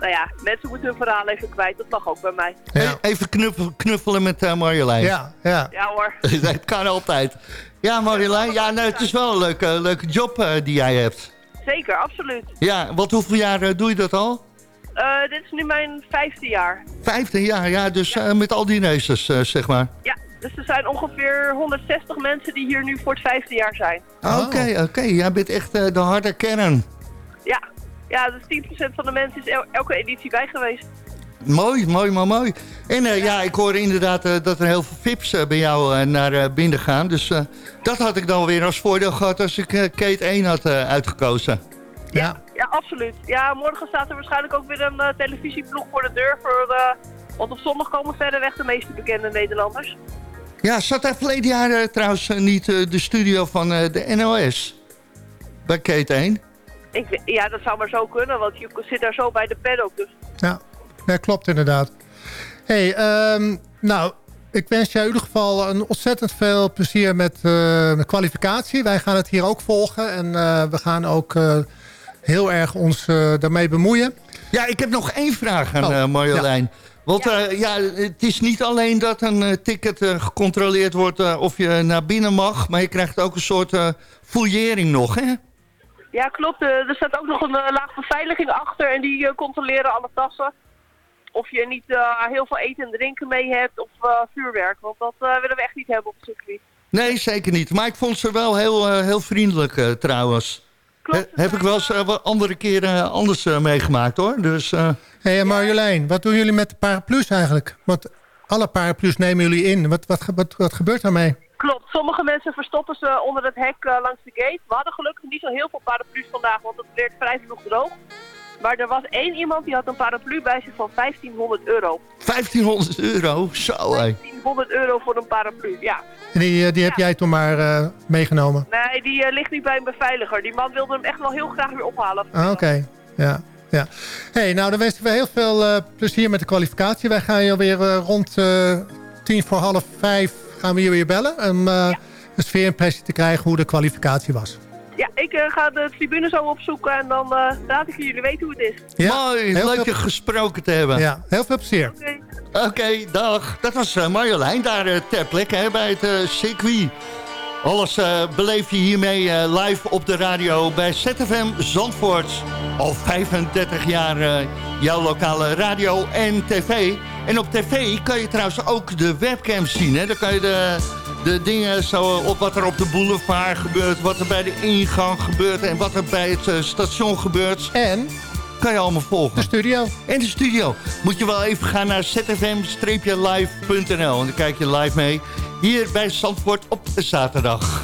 S11: Nou ja, mensen moeten hun verhaal even kwijt. Dat mag ook bij mij.
S5: Ja.
S7: Even knuffelen, knuffelen met eh, Marjolein.
S5: Ja, ja.
S11: Ja hoor.
S7: dat kan altijd. Ja, Marjolein, ja, nee, het is wel een leuke, leuke job eh, die jij hebt.
S11: Zeker, absoluut.
S7: Ja, want hoeveel jaar eh, doe je dat al?
S11: Eh, dit is nu mijn vijfde jaar.
S7: Vijfde jaar, ja, dus eh, met al die races, eh, zeg maar.
S11: Ja, dus er zijn ongeveer 160 mensen die hier nu voor het vijfde jaar zijn.
S7: Oké, oké, jij bent echt eh, de harde kern.
S11: Ja, ja dus 10% van de mensen is el- elke editie bij geweest.
S7: Mooi, mooi, maar mooi. En eh, ja, ik hoor inderdaad eh, dat er heel veel VIP's bij jou naar binnen gaan. Dus eh, dat had ik dan weer als voordeel gehad als ik Kate 1 had eh, uitgekozen.
S5: Ja.
S11: Ja, absoluut. Ja, morgen staat er waarschijnlijk ook weer een televisieploeg voor de deur. Voor, eh, want op zondag komen verder weg de meeste bekende Nederlanders.
S7: Ja, zat daar verleden jaar eh, trouwens eh, niet eh, de studio van eh, de NOS? Bij Kate 1?
S11: Ik, ja, dat zou maar zo kunnen, want je zit daar zo bij de paddock. Dus
S5: Ja, ja klopt inderdaad. hey, ehm, nou, ik wens jou in ieder geval een ontzettend veel plezier met eh, de kwalificatie. Wij gaan het hier ook volgen en eh, we gaan ook eh, heel erg ons daarmee bemoeien.
S7: Ja, ik heb nog één vraag aan
S5: Oh,
S7: eh, Marjolein. Want ja. ja, het is niet alleen dat een eh, ticket eh, gecontroleerd wordt eh, of je naar binnen mag... maar je krijgt ook een soort eh fouillering nog, hè?
S11: ja, klopt. Eh, er staat ook nog een eh, laag beveiliging achter en die eh, controleren alle tassen. Of je niet eh, heel veel eten en drinken mee hebt of eh, vuurwerk. Want dat eh, willen we echt niet hebben op het circuit.
S7: Nee, zeker niet. Maar ik vond ze wel heel, eh, heel vriendelijk eh, trouwens.
S11: Klopt.
S7: He- heb ik wel eens eh, andere keren anders eh, meegemaakt, hoor. Dus eh,
S5: hey, en Marjolein, wat doen jullie met de paraplu's eigenlijk? Want alle paraplu's nemen jullie in. Wat, wat, wat, wat gebeurt daarmee?
S11: Klopt. Sommige mensen verstoppen ze onder het hek eh, langs de gate. We hadden gelukkig niet zo heel veel paraplu's vandaag, want het werd vrij vroeg droog. Maar er was één iemand die had een paraplu bij zich van 1500 euro.
S7: 1500 euro, zo hé.
S11: 1500 euro voor een paraplu, ja.
S5: En die, eh, die heb jij toen maar eh, meegenomen.
S11: Nee, die eh, ligt nu bij een beveiliger. Die man wilde hem echt wel heel graag weer ophalen.
S5: Ah, Oké, ja. ja. Hey, nou, dan wensen we heel veel eh, plezier met de kwalificatie. Wij gaan je weer rond eh, tien voor half vijf gaan we je weer bellen. Om eh, een sfeerimpressie te krijgen hoe de kwalificatie was.
S11: Ja, ik ga de tribune zo opzoeken en dan eh laat ik jullie weten hoe het is.
S5: Ja,
S7: Mooi, leuk je gesproken te hebben.
S5: Ja, heel veel plezier.
S11: Oké.
S7: Dag. Dat was eh, Marjolein daar eh, ter plekke bij het eh, circuit. Alles beleef je hiermee live op de radio bij ZFM Zandvoort. Al 35 jaar jouw lokale radio en tv. En op tv kan je trouwens ook de webcams zien. Hè? Dan kan je de,
S8: de dingen op wat er op de boulevard gebeurt... wat er bij de ingang gebeurt en wat er bij het station gebeurt.
S5: En?
S8: Kan je allemaal volgen.
S5: De studio.
S8: En de studio. Moet je wel even gaan naar zfm-live.nl en dan kijk je live mee. Hier bij Zandvoort op zaterdag.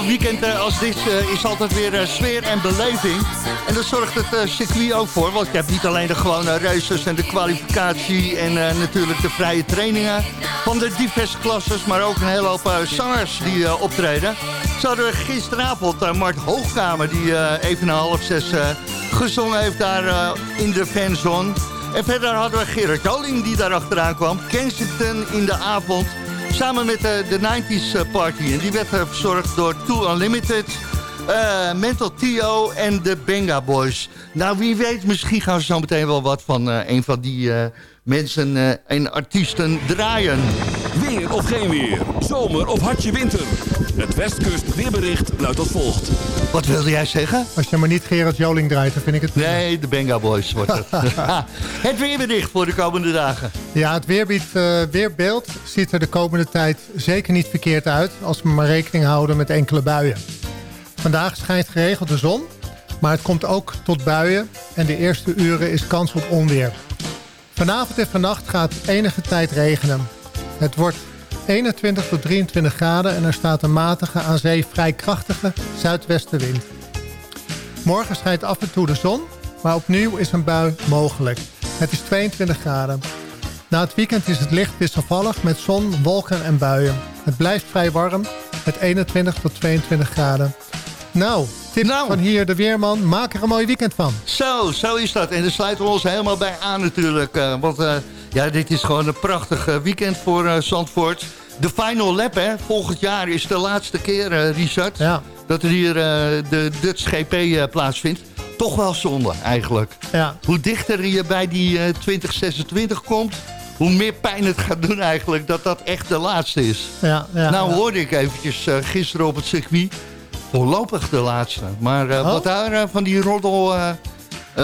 S8: Zo'n weekend eh, als dit uh, is altijd weer uh, sfeer en beleving. En dat zorgt het circuit ook voor. Want je hebt niet alleen de gewone races en de kwalificatie... en natuurlijk de vrije trainingen van de diverse klasses... maar ook een hele hoop zangers die optreden. Zo hadden we gisteravond Mart Hoogkamer... die even na half zes gezongen heeft daar in de fanzone. En verder hadden we Gerard Joling die daar achteraan kwam. Kensington in de avond... Samen met de, de 90s eh, Party. En die werd eh, verzorgd door Too Unlimited... Uh, Mental Tio en de Benga Boys. Nou, wie weet, misschien gaan we zo meteen wel wat van uh, een van die uh, mensen en artiesten draaien.
S2: Weer of geen weer, zomer of hartje winter. Het Westkust weerbericht luidt als volgt.
S8: Wat wilde jij zeggen?
S5: Als je maar niet Gerard Joling draait, dan vind ik het...
S8: Nee, de Benga Boys wordt het. het weerbericht voor de komende dagen.
S5: Ja, het weerbied, uh, weerbeeld ziet er de komende tijd zeker niet verkeerd uit... als we maar rekening houden met enkele buien. Vandaag schijnt geregeld de zon, maar het komt ook tot buien... en de eerste uren is kans op onweer. Vanavond en vannacht gaat het enige tijd regenen. Het wordt 21 tot 23 graden en er staat een matige, aan zee vrij krachtige zuidwestenwind. Morgen schijnt af en toe de zon, maar opnieuw is een bui mogelijk. Het is 22 graden. Na het weekend is het licht wisselvallig met zon, wolken en buien. Het blijft vrij warm met 21 tot 22 graden. Nou, tip
S7: Nou.
S5: van hier de Weerman. Maak er een mooi weekend van.
S7: Zo, zo is dat. En daar sluiten we ons helemaal bij aan natuurlijk. eh, want eh, ja, dit is gewoon een prachtig eh, weekend voor eh, Zandvoort. De final lap, hè. Volgend jaar is de laatste keer, Richard...
S5: Ja.
S7: dat er hier de Dutch GP plaatsvindt. Toch wel zonde, eigenlijk.
S5: Ja.
S7: Hoe dichter je bij die eh, 2026 komt... hoe meer pijn het gaat doen eigenlijk dat dat echt de laatste is.
S5: Ja, ja,
S7: nou hoorde ik eventjes gisteren op het circuit... voorlopig de laatste. Maar eh,
S5: Oh.
S7: wat daar eh, van die roddel eh,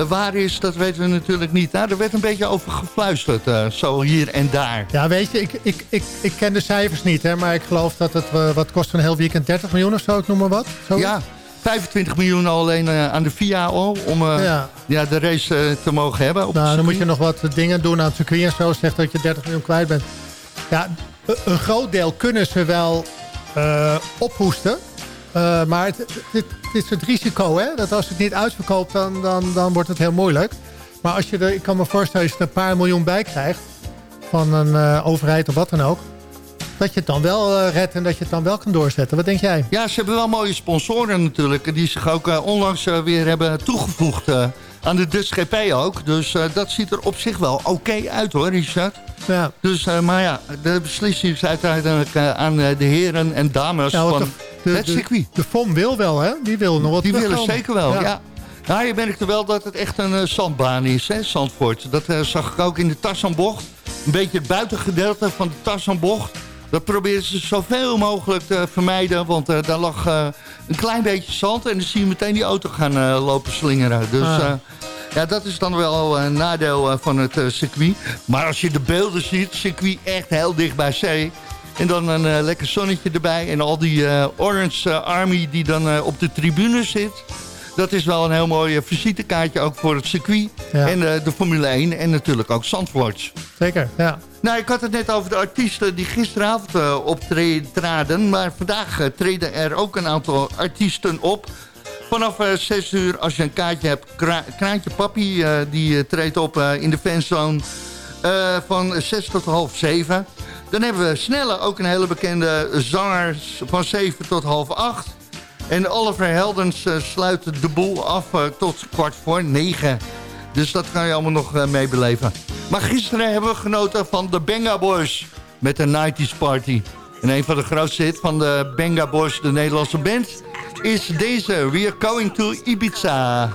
S7: waar is, dat weten we natuurlijk niet. Nou, er werd een beetje over gefluisterd, zo hier en daar.
S5: Ja, weet je, ik, ik, ik, ik ken de cijfers niet, hè, maar ik geloof dat het, wat kost een heel weekend, 30 miljoen of zo, ik noem maar wat. Zo?
S7: Ja, 25 miljoen alleen aan de al om
S5: Ja.
S7: ja. de race te mogen hebben. Op
S5: Nou, dan moet je nog wat dingen doen aan het circuit en zo. Zegt dat je 30 miljoen kwijt bent. Ja, een- groot deel kunnen ze wel ophoesten. Eh, maar het, het, het is het risico, hè? Dat als het niet uitverkoopt, dan, dan, dan wordt het heel moeilijk. Maar als je er, ik kan me voorstellen, als je er een paar miljoen bij krijgt... van een eh, overheid of wat dan ook... dat je het dan wel eh, redt en dat je het dan wel kan doorzetten. Wat denk jij?
S7: Ja, ze hebben wel mooie sponsoren natuurlijk... die zich ook onlangs weer hebben toegevoegd aan de Dutch GP ook. Dus dat ziet er op zich wel oké uit hoor, Richard.
S5: Ja.
S7: Dus, maar ja, de beslissing is uiteindelijk aan de heren en dames
S5: Ja,
S7: van
S5: de,
S7: het circuit.
S5: de FOM wil wel, hè? Die wil nog wat
S7: Die willen zeker wel, ja. Nou, je merkt er wel dat het echt een eh, zandbaan is, hè, Zandvoort. Dat eh, zag ik ook in de Tassanbocht. Een beetje het buitengedeelte van de Tassanbocht. Dat proberen ze zoveel mogelijk te vermijden. Want eh, daar lag een klein beetje zand. En dan zie je meteen die auto gaan lopen slingeren. Dus
S5: Ah.
S7: ja, dat is dan wel een nadeel van het circuit. Maar als je de beelden ziet, circuit echt heel dicht bij zee. En dan een eh, lekker zonnetje erbij. En al die eh, Orange eh, Army die dan op de tribune zit. Dat is wel een heel mooi visitekaartje ook voor het circuit.
S5: Ja.
S7: En de Formule 1 en natuurlijk ook Zandvoort.
S5: Zeker, ja.
S7: Nou, ik had het net over de artiesten die gisteravond uh, optraden. Maar vandaag uh, treden er ook een aantal artiesten op. Vanaf uh, 6 uur, als je een kaartje hebt, Kra Kraantje Papi... Die treedt op in de fanzone van 6 tot half 7. Dan hebben we Snelle, ook een hele bekende zanger... van 7 tot half 8. En Oliver Heldens sluit de boel af tot kwart voor 9. Dus dat kan je allemaal nog meebeleven. Maar gisteren hebben we genoten van de Benga Boys met de 90s Party. En een van de grootste hits van de Benga Boys, de Nederlandse band, is deze. We are going to Ibiza.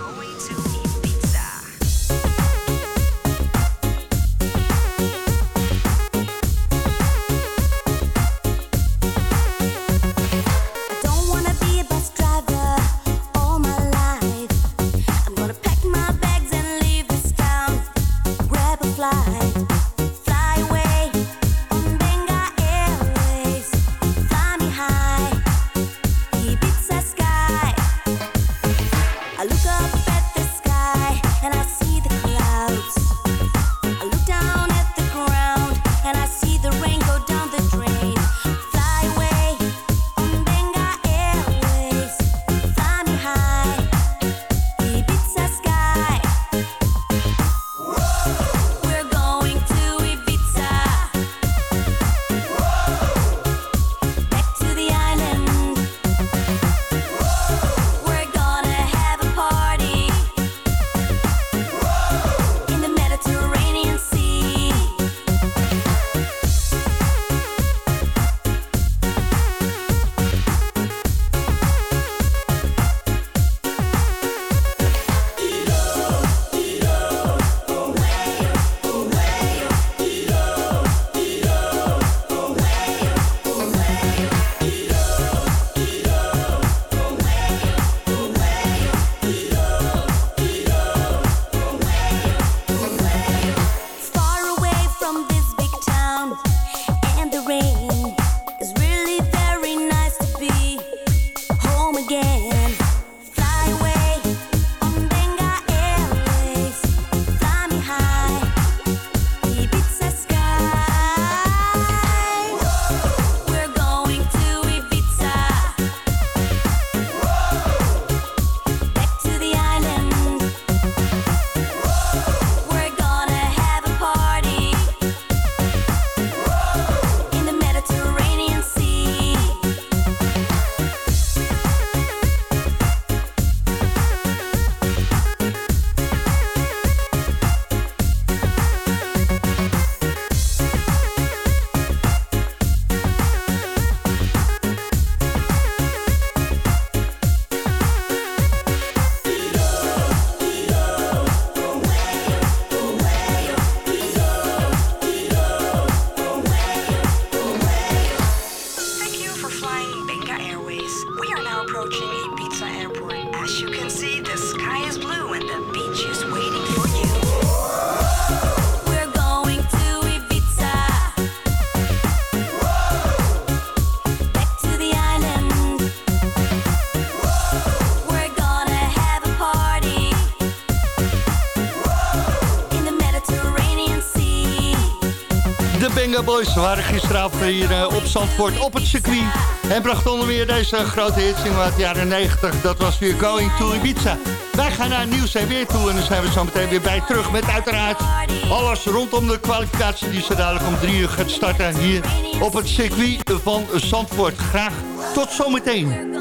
S8: Benga Airways. We are now
S12: approaching Ibiza Airport. As you can see, the sky is blue and the beach is waiting for
S7: De Benga Boys waren gisteravond hier eh, op Zandvoort op het circuit. En bracht onder meer deze grote hitsing uit de jaren 90. Dat was weer Going to Ibiza. Wij gaan naar nieuws en weer toe. En dan zijn we zo meteen weer bij terug met uiteraard alles rondom de kwalificatie... die zo dadelijk om drie uur gaat starten hier op het circuit van Zandvoort. Graag tot zometeen.